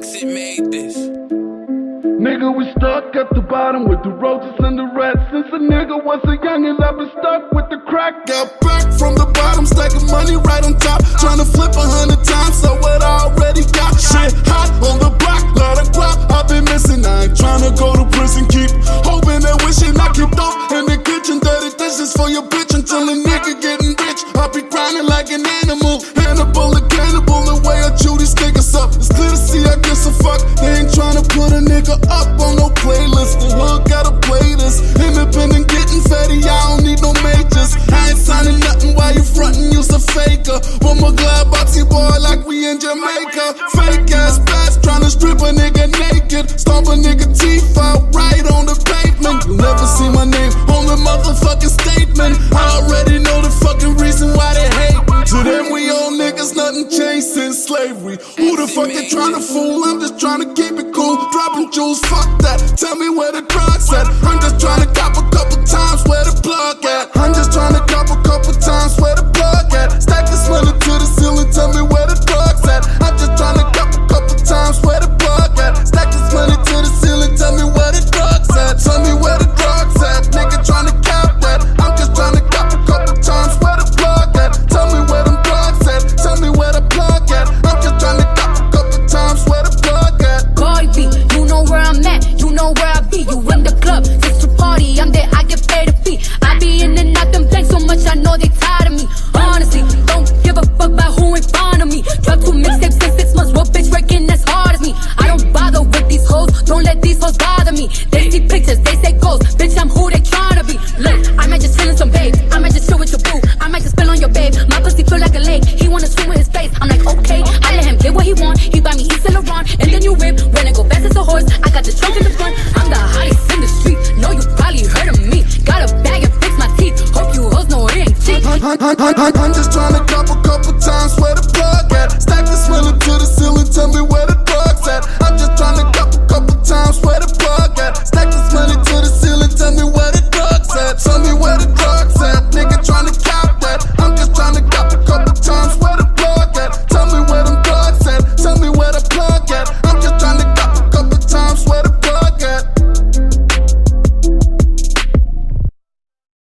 Dixit made this. Nigga, we stuck at the bottom with the roaches and the rats. Since a nigga was a youngin', I've been stuck with the crack. Got back from the bottom, stacking money right on top. Trying to flip a hundred times, so I already got shit hot on the block. Lot of crap I've been missing. I ain't trying to go to prison, keep hoping and wishing I could throw in the kitchen. Dirty dishes for your bitch until a nigga getting rich. I be grinding like an animal, animal. One more glad boxy boy like we in Jamaica. Fake ass bats trying to strip a nigga naked. Stomp a nigga teeth out right on the pavement. You never see my name on the motherfucking statement. I already know the fucking reason why they hate. To them, we old niggas, nothing changed since slavery. Who the fuck they trying to fool? I'm just trying to keep it cool. Dropping jewels, fuck that. Tell me where the drugs at. I'm just trying to cop a couple times where the plug at. My pussy feel like a lake, he wanna swim with his face. I'm like, okay, I let him get what he want. He buy me Yves Saint Laurent, and then you whip. When I go fast as a horse, I got the trunk in the front. I'm the hottest in the street. Know you probably heard of me. Got a bag and fix my teeth. Hope you hoes know it ain't cheap. I'm, just trying